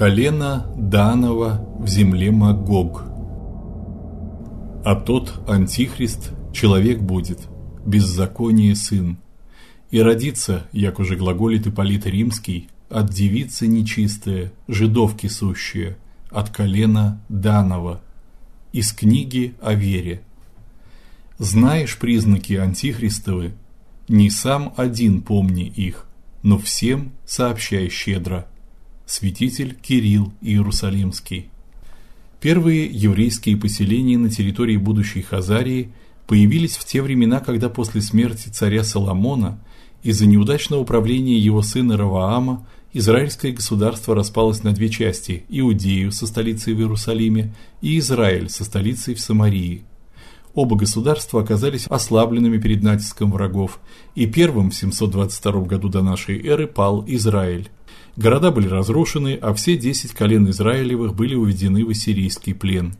Колено Данова в земле Магог. А тот антихрист человек будет, беззаконие сын. И родится, як уже глаголит Ипполит Римский, от девицы нечистая, жидовки сущие, от колена Данова. Из книги о вере. Знаешь признаки антихристовы, не сам один помни их, но всем сообщай щедро святитель Кирилл Иерусалимский. Первые еврейские поселения на территории будущей Хазарии появились в те времена, когда после смерти царя Соломона из-за неудачного управления его сына Раваама израильское государство распалось на две части: Иудею со столицей в Иерусалиме и Израиль со столицей в Самарии. Оба государства оказались ослабленными перед натиском врагов, и первым в 722 году до нашей эры пал Израиль. Города были разрушены, а все десять колен Израилевых были уведены в ассирийский плен.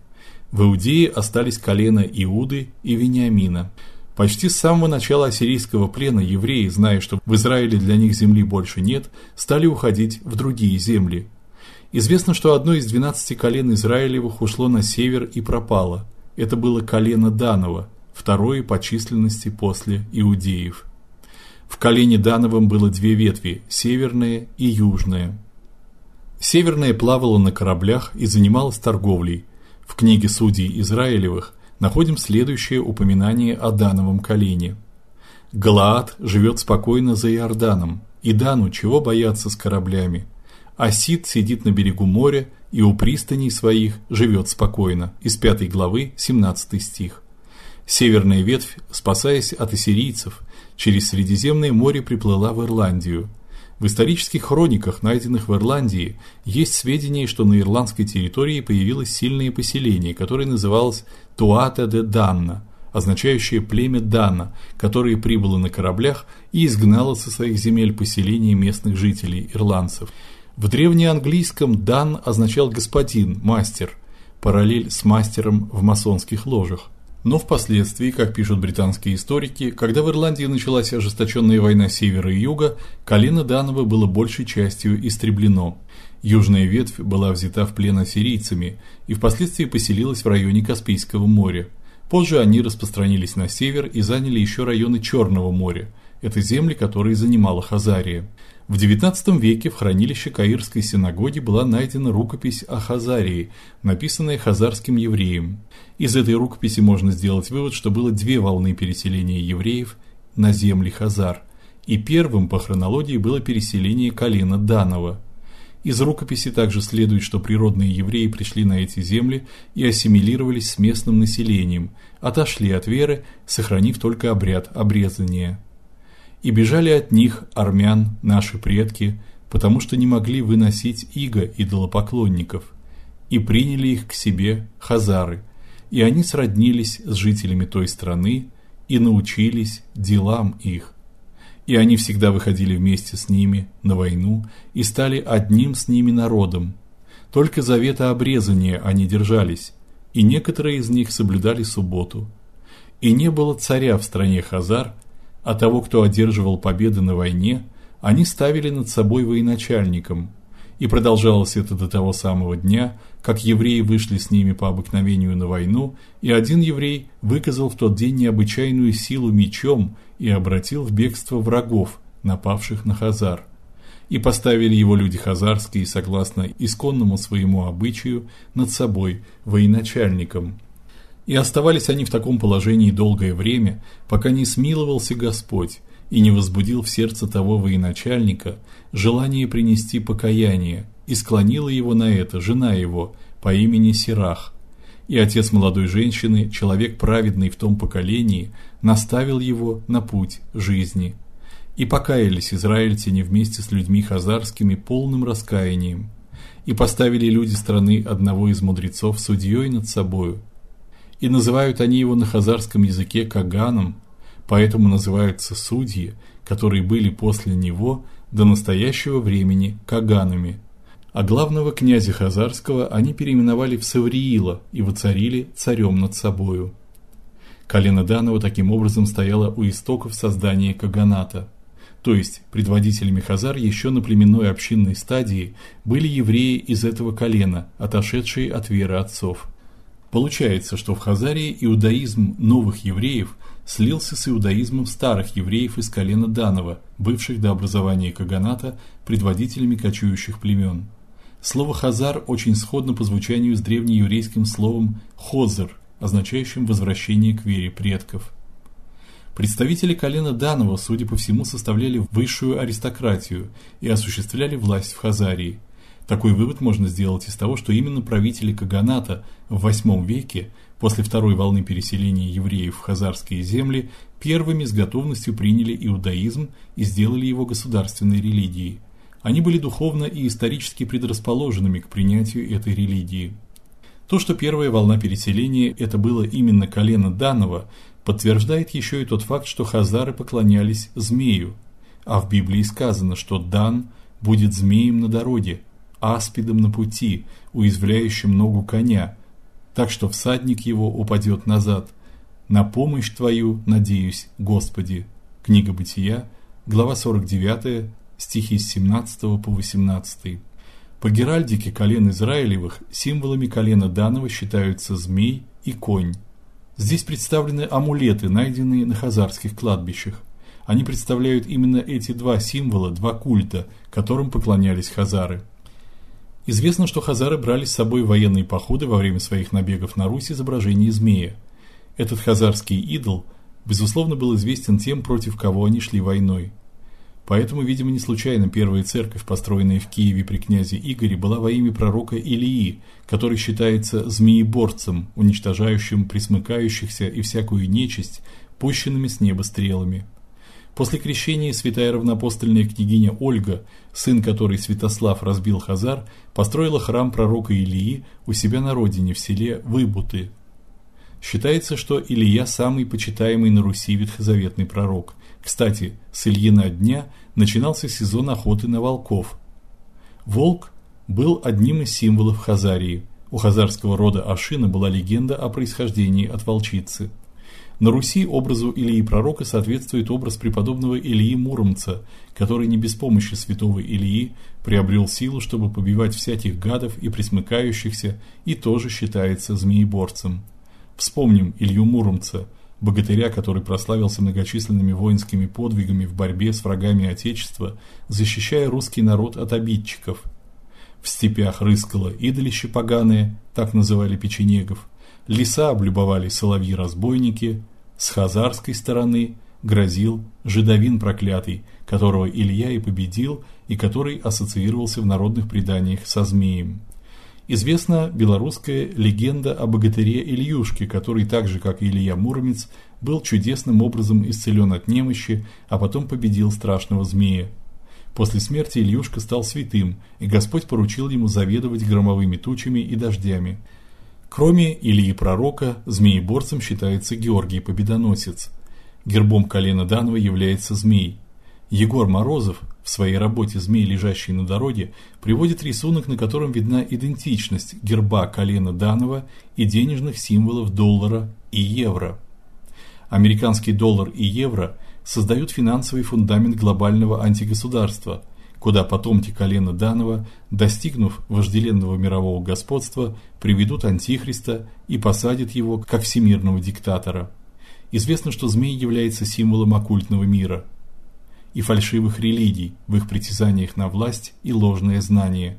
В Иудее остались колена Иуды и Вениамина. Почти с самого начала ассирийского плена евреи, зная, что в Израиле для них земли больше нет, стали уходить в другие земли. Известно, что одно из двенадцати колен Израилевых ушло на север и пропало. Это было колено Данова, второе по численности после иудеев. В колене Дановом было две ветви северная и южная. Северная плавала на кораблях и занималась торговлей. В книге судей Израилевых находим следующее упоминание о Дановом колене. Галаад живет спокойно за Иорданом, и Дану чего бояться с кораблями. Асид сидит на берегу моря и у пристаней своих живет спокойно. Из пятой главы, 17 стих. Северная ветвь, спасаясь от ассирийцев, через Средиземное море приплыла в Ирландию. В исторических хрониках, найденных в Ирландии, есть сведения, что на ирландской территории появилось сильное поселение, которое называлось Туата де Данна, означающее племя Дана, которое прибыло на кораблях и изгнало со своих земель поселение местных жителей ирландцев. В древнеанглийском Дан означал господин, мастер, параллель с мастером в масонских ложах. Но впоследствии, как пишут британские историки, когда в Ирландии началась ожесточенная война севера и юга, колено Данова было большей частью истреблено. Южная ветвь была взята в плен ассирийцами и впоследствии поселилась в районе Каспийского моря. Позже они распространились на север и заняли еще районы Черного моря. Это земли, которые занимала Хазария. В XIX веке в хранилище Каирской синагоги была найдена рукопись о Хазарии, написанная хазарским евреем. Из этой рукописи можно сделать вывод, что было две волны переселения евреев на земли Хазар, и первым по хронологии было переселение колена Данова. Из рукописи также следует, что природные евреи пришли на эти земли и ассимилировались с местным населением, отошли от веры, сохранив только обряд обрезания и бежали от них армян наши предки, потому что не могли выносить иго идолопоклонников, и приняли их к себе хазары, и они сроднились с жителями той страны и научились делам их. И они всегда выходили вместе с ними на войну и стали одним с ними народом. Только завета обрезания они держались, и некоторые из них соблюдали субботу. И не было царя в стране хазар, а того, кто одерживал победы на войне, они ставили над собой военачальником. И продолжалось это до того самого дня, как евреи вышли с ними по обыкновению на войну, и один еврей выказал в тот день необычайную силу мечом и обратил в бегство врагов, напавших на Хазар. И поставили его люди хазарские, согласно исконному своему обычаю, над собой военачальником. И оставались они в таком положении долгое время, пока не смиловался Господь и не возбудил в сердце того военачальника желание принести покаяние, и склонила его на это жена его по имени Сирах. И отец молодой женщины, человек праведный в том поколении, наставил его на путь жизни. И покаялись израильтяне вместе с людьми хазарскими полным раскаянием. И поставили люди страны одного из мудрецов судьей над собою, и называют они его на хазарском языке Каганом, поэтому называются судьи, которые были после него до настоящего времени Каганами. А главного князя хазарского они переименовали в Савриила и воцарили царем над собою. Колено Данова таким образом стояло у истоков создания каганата. То есть предводителями хазар еще на племенной общинной стадии были евреи из этого колена, отошедшие от веры отцов. Получается, что в Хазарии иудаизм новых евреев слился с иудаизмом старых евреев из колена Данова, бывших до образования каганата предводителями кочующих племен. Слово хазар очень сходно по звучанию с древнееврейским словом хозер, означающим возвращение к вере предков. Представители колена Данова, судя по всему, составляли высшую аристократию и осуществляли власть в Хазарии. Такой вывод можно сделать из того, что именно правители каганата в VIII веке, после второй волны переселения евреев в хазарские земли, первыми с готовностью приняли иудаизм и сделали его государственной религией. Они были духовно и исторически предрасположенными к принятию этой религии. То, что первая волна переселения это было именно колено Данова, подтверждает еще и тот факт, что хазары поклонялись змею, а в Библии сказано, что Дан будет змеем на дороге, аспидом на пути, уязвляющим ногу коня, так что всадник его упадет назад. На помощь твою надеюсь, Господи. Книга Бытия, глава 49, стихи с 17 по 18. По геральдике колен Израилевых символами колена Данова считаются змей и конь. Здесь представлены амулеты, найденные на хазарских кладбищах. Они представляют именно эти два символа, два культа, которым поклонялись хазары. Известно, что хазары брали с собой в военные походы во время своих набегов на Русь изображение змея. Этот хазарский идол безусловно был известен тем, против кого они шли войной. Поэтому, видимо, не случайно первая церковь, построенная в Киеве при князе Игоре, была во имя пророка Илии, который считается змееборцем, уничтожающим присмыкающихся и всякую нечисть пущенными с неба стрелами. После крещения святая равнопостольная княгиня Ольга, сын которой Святослав разбил Хазар, построила храм пророка Илии у себя на родине в селе Выбуты. Считается, что Илия самый почитаемый на Руси ветхозаветный пророк. Кстати, с Ильина дня начинался сезон охоты на волков. Волк был одним из символов Хазарии. У хазарского рода Ашина была легенда о происхождении от волчицы. На Руси образу Илии пророка соответствует образ преподобного Илии Муромца, который не без помощи святого Илии приобрел силу, чтобы побивать всяких гадов и присмыкающихся, и тоже считается змееборцем. Вспомним Илью Муромца – богатыря, который прославился многочисленными воинскими подвигами в борьбе с врагами отечества, защищая русский народ от обидчиков. В степях рыскало идолище поганое, так называли печенегов. Леса облюбовали соловьи-разбойники, с хазарской стороны грозил жидовин проклятый, которого Илья и победил, и который ассоциировался в народных преданиях со змеем. Известна белорусская легенда о богатыре Ильюшке, который так же, как и Илья Муромец, был чудесным образом исцелен от немощи, а потом победил страшного змея. После смерти Ильюшка стал святым, и Господь поручил ему заведовать громовыми тучами и дождями. Кроме Илии пророка, змееборцем считается Георгий Победоносец. Гербом колена Данова является змей. Егор Морозов в своей работе Змей, лежащий на дороге, приводит рисунок, на котором видна идентичность герба колена Данова и денежных символов доллара и евро. Американский доллар и евро создают финансовый фундамент глобального антигосударства, куда потомки колена Данова, достигнув вожделенного мирового господства, приведут антихриста и посадят его как всемирного диктатора. Известно, что змей является символом оккультного мира – и фальшивых религий в их притязаниях на власть и ложное знание.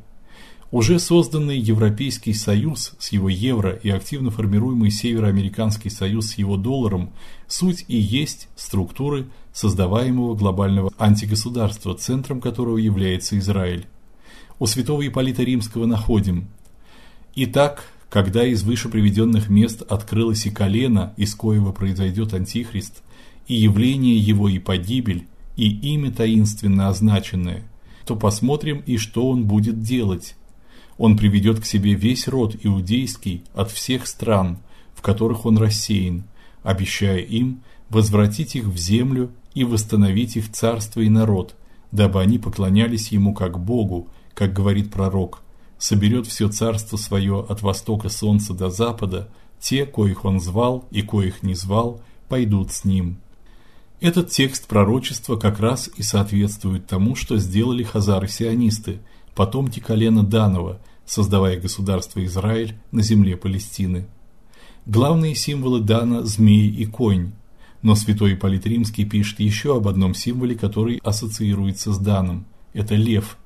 Уже созданный Европейский союз с его евро и активно формируемый Североамериканский союз с его долларом суть и есть структуры создаваемого глобального антигосударства, центром которого является Израиль. У святого Ипполита Римского находим: Итак, когда из выше приведенных мест открылось и колено, из коего произойдет антихрист, и явление его и погибель, и имя таинственно означенное, то посмотрим и что он будет делать. Он приведет к себе весь род иудейский от всех стран, в которых он рассеян, обещая им возвратить их в землю и восстановить их царство и народ, дабы они поклонялись ему как Богу, как говорит пророк. Соберет все царство свое от востока солнца до запада, те, коих он звал и коих не звал, пойдут с ним. Этот текст пророчества как раз и соответствует тому, что сделали хазары-сионисты, потомки колена Данова, создавая государство Израиль на земле Палестины. Главные символы Дана змей и конь. Но святой Ипполит Римский пишет еще об одном символе, который ассоциируется с Даном это лев.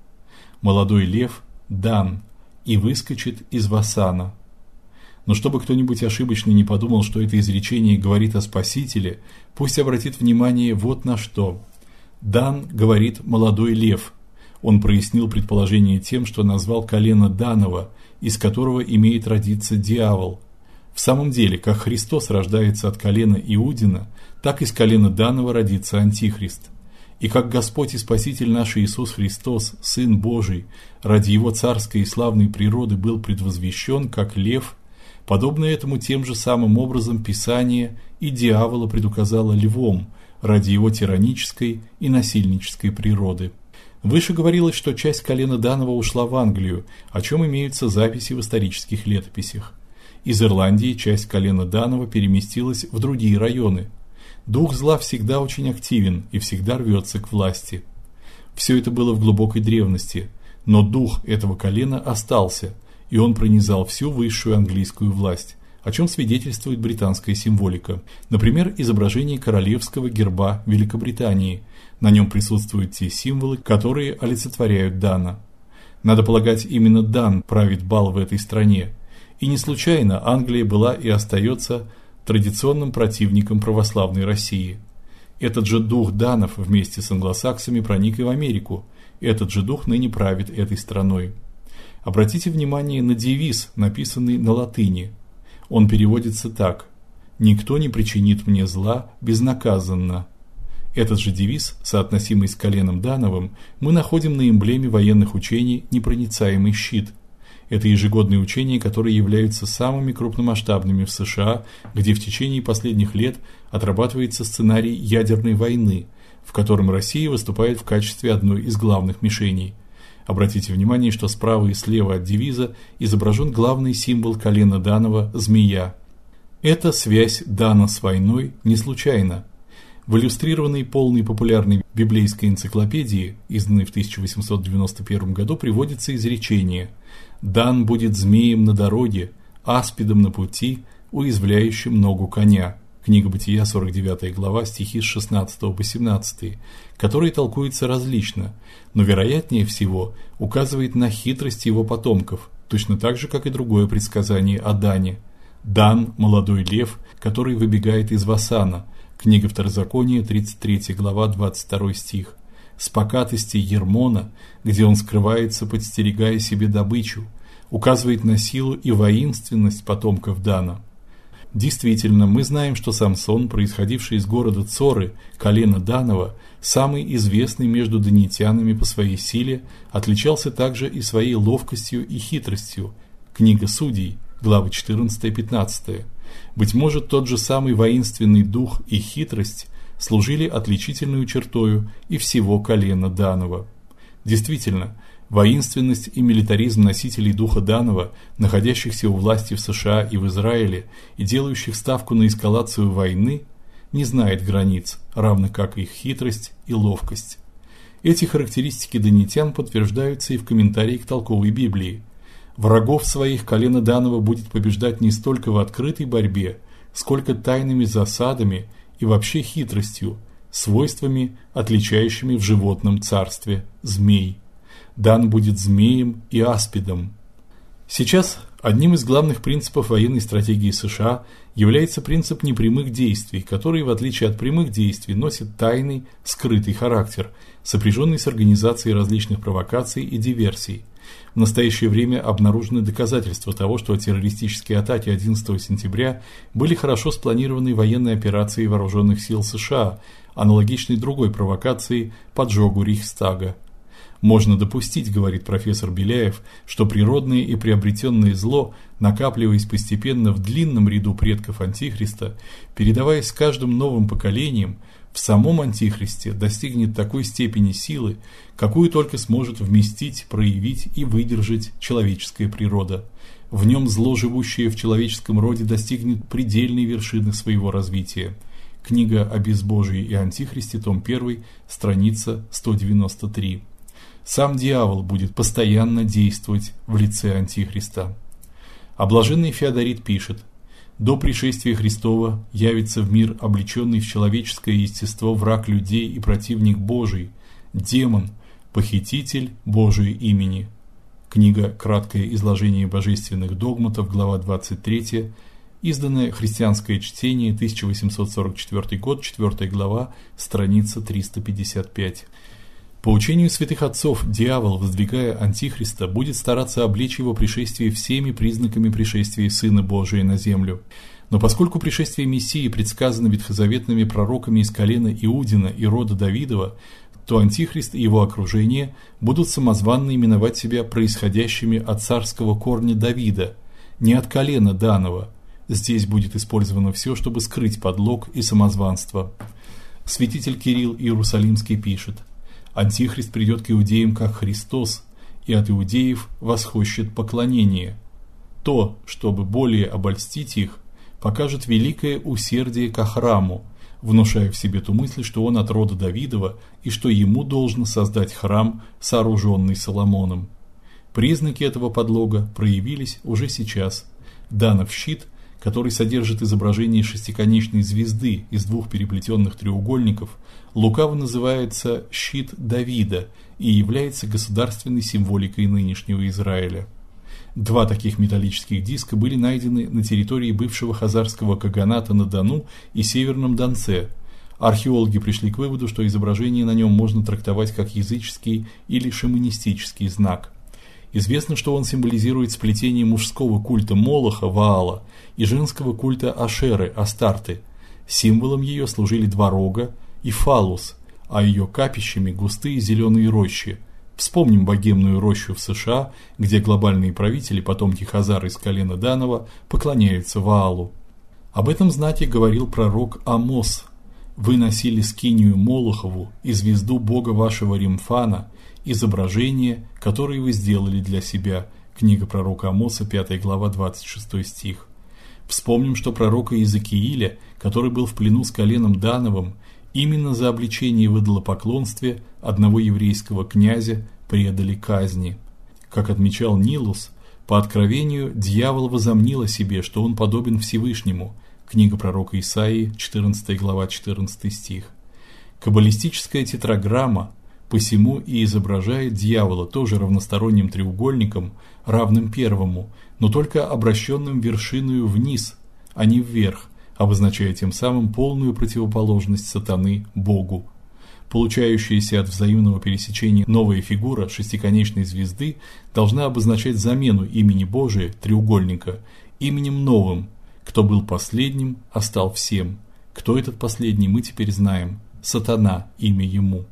Молодой лев Дан и выскочит из Васана. Но чтобы кто-нибудь ошибочно не подумал, что это изречение говорит о Спасителе, пусть обратит внимание вот на что. Дан говорит молодой лев. Он прояснил предположение тем, что назвал колено Данова, из которого имеет родиться дьявол. В самом деле, как Христос рождается от колена Иудина, так из колена Данова родится антихрист. И как Господь и Спаситель наш Иисус Христос, Сын Божий, ради его царской и славной природы был предвозвещен как лев, подобно этому тем же самым образом Писание и дьявола предуказало львом ради его тиранической и насильнической природы. Выше говорилось, что часть колена Данова ушла в Англию, о чем имеются записи в исторических летописях. Из Ирландии часть колена Данова переместилась в другие районы – Дух зла всегда очень активен и всегда рвется к власти. Все это было в глубокой древности, но дух этого колена остался, и он пронизал всю высшую английскую власть, о чем свидетельствует британская символика. Например, изображение королевского герба Великобритании. На нем присутствуют те символы, которые олицетворяют Дана. Надо полагать, именно Дан правит бал в этой стране. И не случайно Англия была и остается традиционным противником православной России. Этот же дух данов вместе с англосаксами проник и в Америку. Этот же дух ныне правит этой страной. Обратите внимание на девиз, написанный на латыни. Он переводится так: Никто не причинит мне зла безнаказанно. Этот же девиз, соотносимый с коленом Дановым, мы находим на эмблеме военных учений Непроницаемый щит – это ежегодные учения, которые являются самыми крупномасштабными в США, где в течение последних лет отрабатывается сценарий ядерной войны, в котором Россия выступает в качестве одной из главных мишеней. Обратите внимание, что справа и слева от девиза изображен главный символ колена Данова змея. Эта связь Дана с войной не случайна. В иллюстрированной полной популярной библейской энциклопедии, изданной в 1891 году, приводится изречение: "Дан будет змеем на дороге, аспидом на пути, уязвляющим ногу коня". Книга Бытия, 49 глава, стихи с 16 по 17, которые толкуются различно, но вероятнее всего указывает на хитрость его потомков, точно так же, как и другое предсказание о Дане. Дан молодой лев, который выбегает из Васана, Книга Второзакония, 33 глава, 22 стих. С покатости Ермона, где он скрывается, подстерегая себе добычу, указывает на силу и воинственность потомков Дана. Действительно, мы знаем, что Самсон, происходивший из города Цоры, колена Данова, самый известный между данитянами по своей силе, отличался также и своей ловкостью и хитростью. Книга Судей, главы 14-15. Быть может, тот же самый воинственный дух и хитрость служили отличительной чертою и всего колена Данова. Действительно, воинственность и милитаризм носителей духа Данова, находящихся у власти в США и в Израиле и делающих ставку на эскалацию войны, не знает границ, равно как их хитрость и ловкость. Эти характеристики данитян подтверждаются и в комментарии к толковой Библии – Врагов своих колено Данова будет побеждать не столько в открытой борьбе, сколько тайными засадами и вообще хитростью, свойствами, отличающими в животном царстве змей. Дан будет змеем и аспидом. Сейчас одним из главных принципов военной стратегии США является принцип непрямых действий, который, в отличие от прямых действий, носит тайный, скрытый характер, сопряженный с организацией различных провокаций и диверсий – в настоящее время обнаружены доказательства того, что террористические атаки 11 сентября были хорошо спланированной военной операцией вооруженных сил США, аналогичной другой провокации поджогу Рейхстага. Можно допустить, говорит профессор Беляев, что природное и приобретенное зло, накапливаясь постепенно в длинном ряду предков антихриста, передаваясь с каждым новым поколением, в самом антихристе достигнет такой степени силы, какую только сможет вместить, проявить и выдержать человеческая природа. В нем зло, живущее в человеческом роде, достигнет предельной вершины своего развития. Книга о безбожии и антихристе, том 1, страница 193. Сам дьявол будет постоянно действовать в лице антихриста. А блаженный Феодорит пишет: до пришествия Христова явится в мир облеченный в человеческое естество враг людей и противник Божий, демон, похититель Божия имени. Книга Краткое изложение божественных догматов, глава 23, изданное Христианское чтение, 1844 год, 4 глава, страница 355. По учению святых отцов, дьявол, воздвигая антихриста, будет стараться облечь его пришествие всеми признаками пришествия Сына Божия на землю. Но поскольку пришествие Мессии предсказано ветхозаветными пророками из колена Иудина и рода Давидова, то антихрист и его окружение будут самозванно именовать себя происходящими от царского корня Давида, не от колена Данова. Здесь будет использовано все, чтобы скрыть подлог и самозванство. Святитель Кирилл Иерусалимский пишет: Антихрист придет к иудеям как Христос, и от иудеев восхощет поклонение. То, чтобы более обольстить их, покажет великое усердие к храму, внушая в себе ту мысль, что он от рода Давидова и что ему должно создать храм, сооруженный Соломоном. Признаки этого подлога проявились уже сейчас. Данов щит который содержит изображение шестиконечной звезды из двух переплетенных треугольников, лукаво называется щит Давида и является государственной символикой нынешнего Израиля. Два таких металлических диска были найдены на территории бывшего хазарского каганата на Дону и Северном Донце. Археологи пришли к выводу, что изображение на нем можно трактовать как языческий или шаманистический знак. Известно, что он символизирует сплетение мужского культа Молоха Ваала и женского культа Ашеры Астарты. Символом ее служили два рога и фалус, а ее капищами густые зеленые рощи. Вспомним богемную рощу в США, где глобальные правители, потомки хазар из колена Данова, поклоняются Ваалу. Об этом знаке говорил пророк Амос. Вы носили скинию Молохову и звезду бога вашего Римфана, изображение, которое вы сделали для себя. Книга пророка Амоса, 5 глава, 26 стих. Вспомним, что пророка Иезекииля, который был в плену с коленом Дановым, именно за обличение в идолопоклонстве одного еврейского князя предали казни. Как отмечал Нилус, по откровению дьявол возомнил о себе, что он подобен Всевышнему. Книга пророка Исаии, 14 глава, 14 стих. Каббалистическая тетраграмма посему и изображает дьявола тоже равносторонним треугольником, равным первому, но только обращенным вершиною вниз, а не вверх, обозначая тем самым полную противоположность сатаны Богу. Получающаяся от взаимного пересечения новая фигура шестиконечной звезды должна обозначать замену имени Божия треугольника именем новым. Кто был последним, а стал всем. Кто этот последний, мы теперь знаем. Сатана имя ему.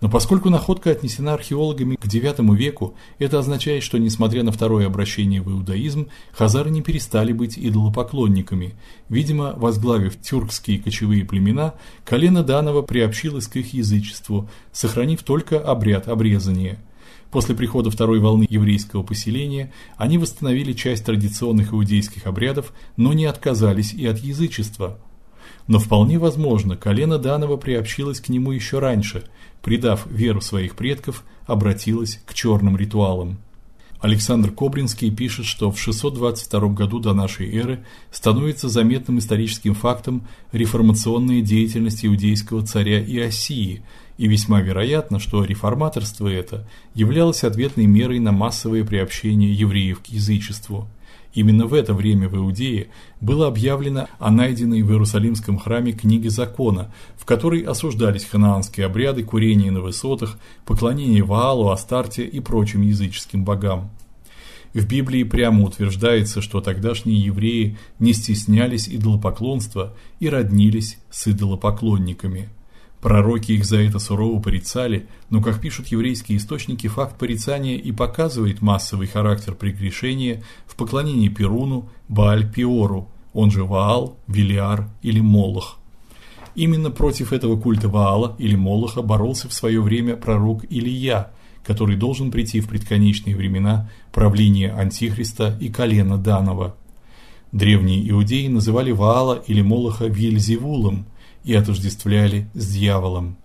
Но поскольку находка отнесена археологами к IX веку, это означает, что несмотря на второе обращение в иудаизм, хазары не перестали быть идолопоклонниками. Видимо, возглавив тюркские кочевые племена, колено Данова приобщилось к их язычеству, сохранив только обряд обрезания. После прихода второй волны еврейского поселения они восстановили часть традиционных иудейских обрядов, но не отказались и от язычества. Но вполне возможно, колено Данова приобщилось к нему еще раньше – предав веру своих предков, обратилась к черным ритуалам. Александр Кобринский пишет, что в 622 году до нашей эры становится заметным историческим фактом реформационная деятельность иудейского царя Иосии, и весьма вероятно, что реформаторство это являлось ответной мерой на массовое приобщение евреев к язычеству. Именно в это время в Иудее было объявлено о найденной в Иерусалимском храме книге закона, в которой осуждались ханаанские обряды курения на высотах, поклонение Ваалу, Астарте и прочим языческим богам. В Библии прямо утверждается, что тогдашние евреи не стеснялись идолопоклонства и роднились с идолопоклонниками. Пророки их за это сурово порицали, но, как пишут еврейские источники, факт порицания и показывает массовый характер прегрешения в поклонении Перуну, Бааль-Пиору, он же Ваал, Велиар или Молох. Именно против этого культа Ваала или Молоха боролся в свое время пророк Илия, который должен прийти в предконечные времена правления Антихриста и колена Данова. Древние иудеи называли Ваала или Молоха Вельзевулом – и отождествляли с дьяволом.